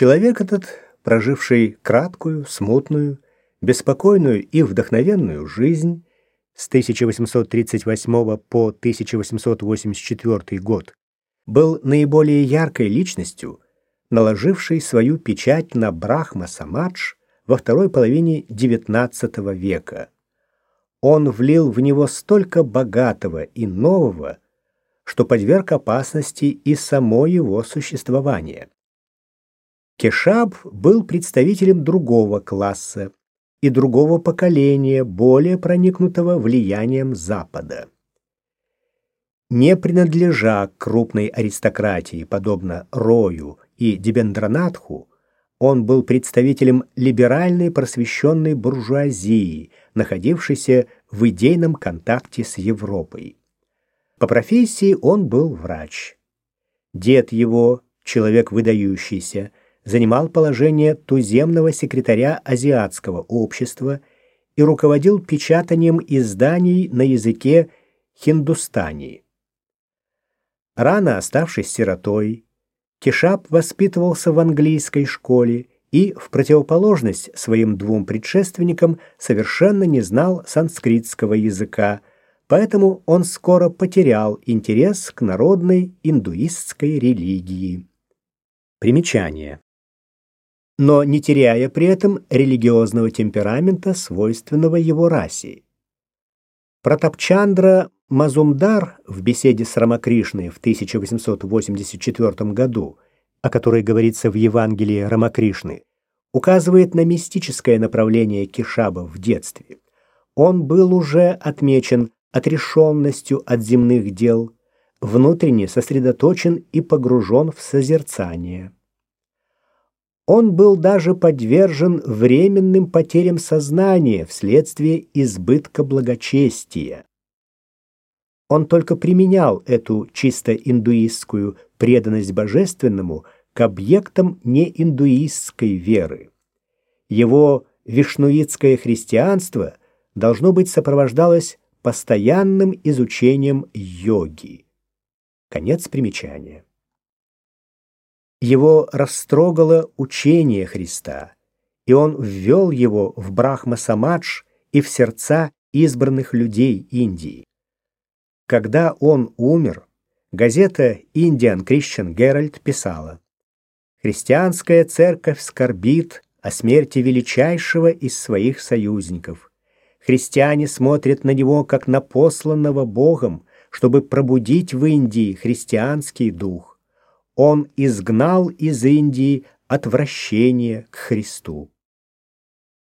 Человек этот, проживший краткую, смутную, беспокойную и вдохновенную жизнь с 1838 по 1884 год, был наиболее яркой личностью, наложившей свою печать на Брахма-Самадж во второй половине XIX века. Он влил в него столько богатого и нового, что подверг опасности и само его существование. Кешаб был представителем другого класса и другого поколения, более проникнутого влиянием Запада. Не принадлежа к крупной аристократии, подобно Рою и Дебендранатху, он был представителем либеральной просвещенной буржуазии, находившейся в идейном контакте с Европой. По профессии он был врач. Дед его, человек выдающийся, занимал положение туземного секретаря Азиатского общества и руководил печатанием изданий на языке хиндустании. Рано оставшись сиротой, Кишап воспитывался в английской школе и, в противоположность своим двум предшественникам, совершенно не знал санскритского языка, поэтому он скоро потерял интерес к народной индуистской религии. Примечание. Но не теряя при этом религиозного темперамента, свойственного его расе. Протапчандра Мазумдар в беседе с Рамакришной в 1884 году, о которой говорится в Евангелии Рамакришны, указывает на мистическое направление Кишаба в детстве. Он был уже отмечен отрешенностью от земных дел, внутренне сосредоточен и погружен в созерцание. Он был даже подвержен временным потерям сознания вследствие избытка благочестия. Он только применял эту чисто индуистскую преданность божественному к объектам неиндуистской веры. Его вишнуитское христианство должно быть сопровождалось постоянным изучением йоги. Конец примечания. Его растрогало учение Христа, и он ввел его в Брахма-Самадж и в сердца избранных людей Индии. Когда он умер, газета Indian Christian Herald писала: Христианская церковь скорбит о смерти величайшего из своих союзников. Христиане смотрят на него как на посланного Богом, чтобы пробудить в Индии христианский дух. Он изгнал из Индии отвращение к Христу.